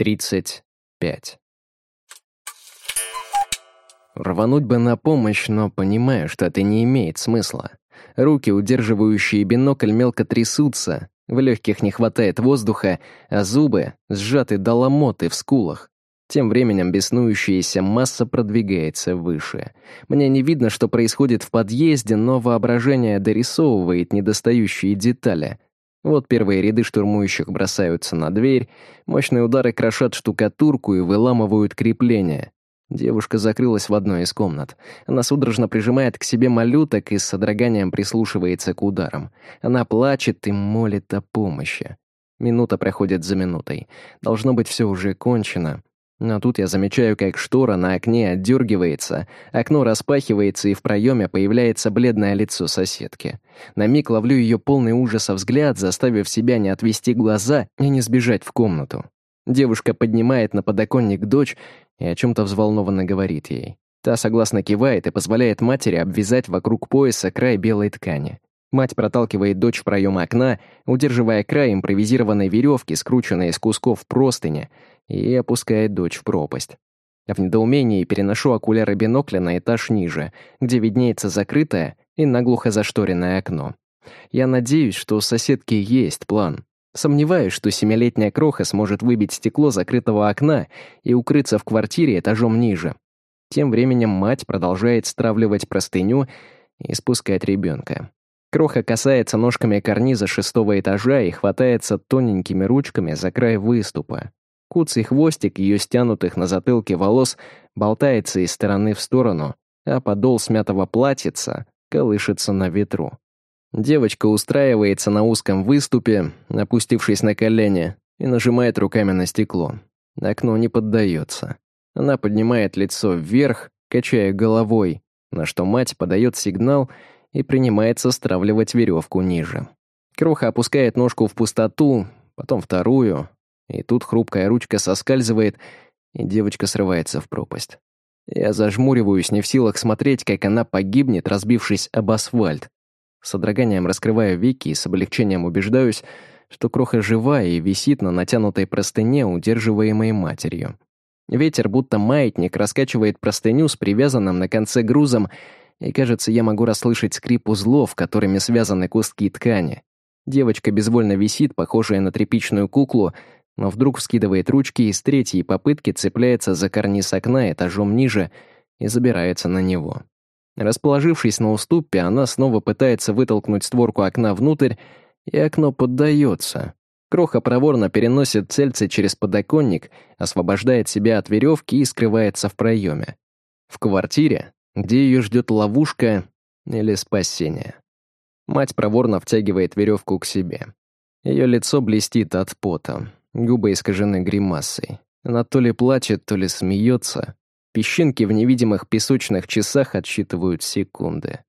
35. Рвануть бы на помощь, но понимаю, что это не имеет смысла. Руки, удерживающие бинокль, мелко трясутся, в легких не хватает воздуха, а зубы сжаты до ломоты в скулах. Тем временем беснующаяся масса продвигается выше. Мне не видно, что происходит в подъезде, но воображение дорисовывает недостающие детали. Вот первые ряды штурмующих бросаются на дверь, мощные удары крошат штукатурку и выламывают крепления. Девушка закрылась в одной из комнат. Она судорожно прижимает к себе малюток и с содроганием прислушивается к ударам. Она плачет и молит о помощи. Минута проходит за минутой. Должно быть, все уже кончено. Но тут я замечаю, как штора на окне отдергивается, окно распахивается, и в проеме появляется бледное лицо соседки. На миг ловлю ее полный ужаса взгляд, заставив себя не отвести глаза и не сбежать в комнату. Девушка поднимает на подоконник дочь и о чем-то взволнованно говорит ей. Та согласно кивает и позволяет матери обвязать вокруг пояса край белой ткани. Мать проталкивает дочь в проем окна, удерживая край импровизированной веревки, скрученной из кусков простыни, и опускает дочь в пропасть. В недоумении переношу окуляры бинокля на этаж ниже, где виднеется закрытое и наглухо зашторенное окно. Я надеюсь, что у соседки есть план. Сомневаюсь, что семилетняя кроха сможет выбить стекло закрытого окна и укрыться в квартире этажом ниже. Тем временем мать продолжает стравливать простыню и спускать ребенка. Кроха касается ножками карниза шестого этажа и хватается тоненькими ручками за край выступа. Куцый хвостик ее стянутых на затылке волос болтается из стороны в сторону, а подол смятого платьица колышется на ветру. Девочка устраивается на узком выступе, опустившись на колени, и нажимает руками на стекло. Окно не поддается. Она поднимает лицо вверх, качая головой, на что мать подает сигнал и принимается стравливать веревку ниже. Кроха опускает ножку в пустоту, потом вторую, и тут хрупкая ручка соскальзывает, и девочка срывается в пропасть. Я зажмуриваюсь, не в силах смотреть, как она погибнет, разбившись об асфальт. С содроганием раскрываю веки и с облегчением убеждаюсь, что кроха жива и висит на натянутой простыне, удерживаемой матерью. Ветер, будто маятник, раскачивает простыню с привязанным на конце грузом, и, кажется, я могу расслышать скрип узлов, которыми связаны куски ткани. Девочка безвольно висит, похожая на тряпичную куклу, но вдруг вскидывает ручки и с третьей попытки цепляется за карниз окна этажом ниже и забирается на него. Расположившись на уступе, она снова пытается вытолкнуть створку окна внутрь, и окно поддается. Кроха проворно переносит цельце через подоконник, освобождает себя от веревки и скрывается в проеме. В квартире, где ее ждет ловушка или спасение. Мать проворно втягивает веревку к себе. Ее лицо блестит от пота, губы искажены гримасой. Она то ли плачет, то ли смеется, Песчинки в невидимых песочных часах отсчитывают секунды.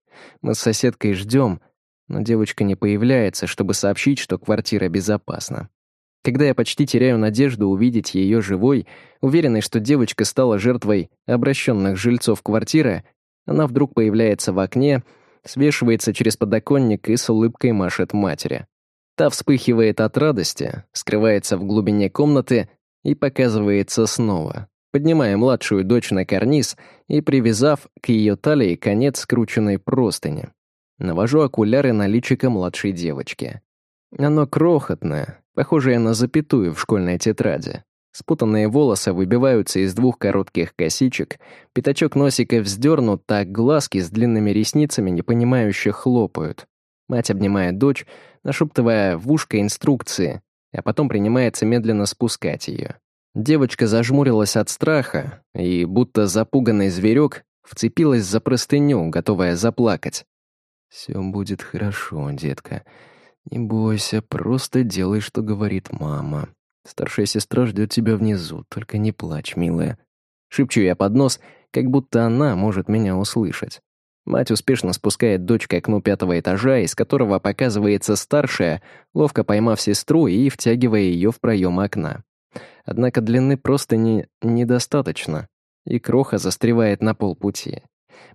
Мы с соседкой ждем, но девочка не появляется, чтобы сообщить, что квартира безопасна. Когда я почти теряю надежду увидеть ее живой, уверенный, что девочка стала жертвой обращенных жильцов квартиры, она вдруг появляется в окне, свешивается через подоконник и с улыбкой машет матери. Та вспыхивает от радости, скрывается в глубине комнаты и показывается снова, поднимая младшую дочь на карниз и привязав к ее талии конец скрученной простыни. Навожу окуляры на личико младшей девочки. Оно крохотное, похожее на запятую в школьной тетради. Спутанные волосы выбиваются из двух коротких косичек, пятачок носика вздернут, так глазки с длинными ресницами непонимающе хлопают. Мать обнимает дочь, нашептывая в ушко инструкции, а потом принимается медленно спускать ее. Девочка зажмурилась от страха и, будто запуганный зверек, вцепилась за простыню, готовая заплакать. «Все будет хорошо, детка. Не бойся, просто делай, что говорит мама. Старшая сестра ждет тебя внизу, только не плачь, милая». Шепчу я под нос, как будто она может меня услышать. Мать успешно спускает дочь к окну пятого этажа, из которого показывается старшая, ловко поймав сестру и втягивая ее в проем окна. Однако длины просто не недостаточно, и кроха застревает на полпути.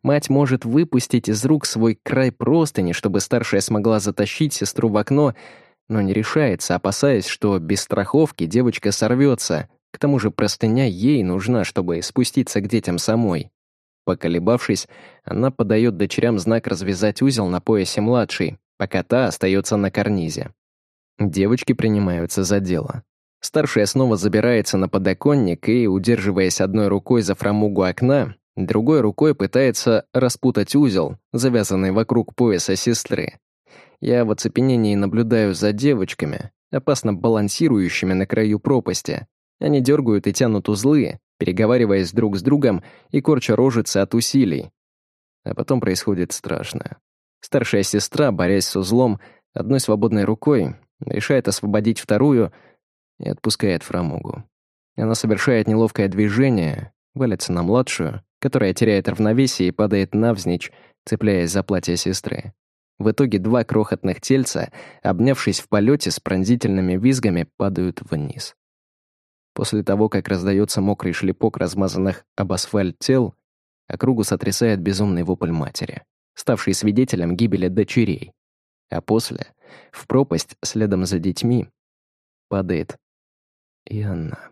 Мать может выпустить из рук свой край простыни, чтобы старшая смогла затащить сестру в окно, но не решается, опасаясь, что без страховки девочка сорвется, К тому же простыня ей нужна, чтобы спуститься к детям самой. Поколебавшись, она подает дочерям знак развязать узел на поясе младшей, пока та остается на карнизе. Девочки принимаются за дело. Старшая снова забирается на подоконник и, удерживаясь одной рукой за фрамугу окна, другой рукой пытается распутать узел, завязанный вокруг пояса сестры. Я в оцепенении наблюдаю за девочками, опасно балансирующими на краю пропасти. Они дергают и тянут узлы, переговариваясь друг с другом и корча рожицы от усилий. А потом происходит страшное. Старшая сестра, борясь с узлом, одной свободной рукой, решает освободить вторую и отпускает фрамугу. Она совершает неловкое движение, валится на младшую, которая теряет равновесие и падает навзничь, цепляясь за платье сестры. В итоге два крохотных тельца, обнявшись в полете с пронзительными визгами, падают вниз. После того, как раздается мокрый шлепок размазанных об асфальт тел, округу сотрясает безумный вопль матери, ставший свидетелем гибели дочерей. А после, в пропасть следом за детьми, падает и она.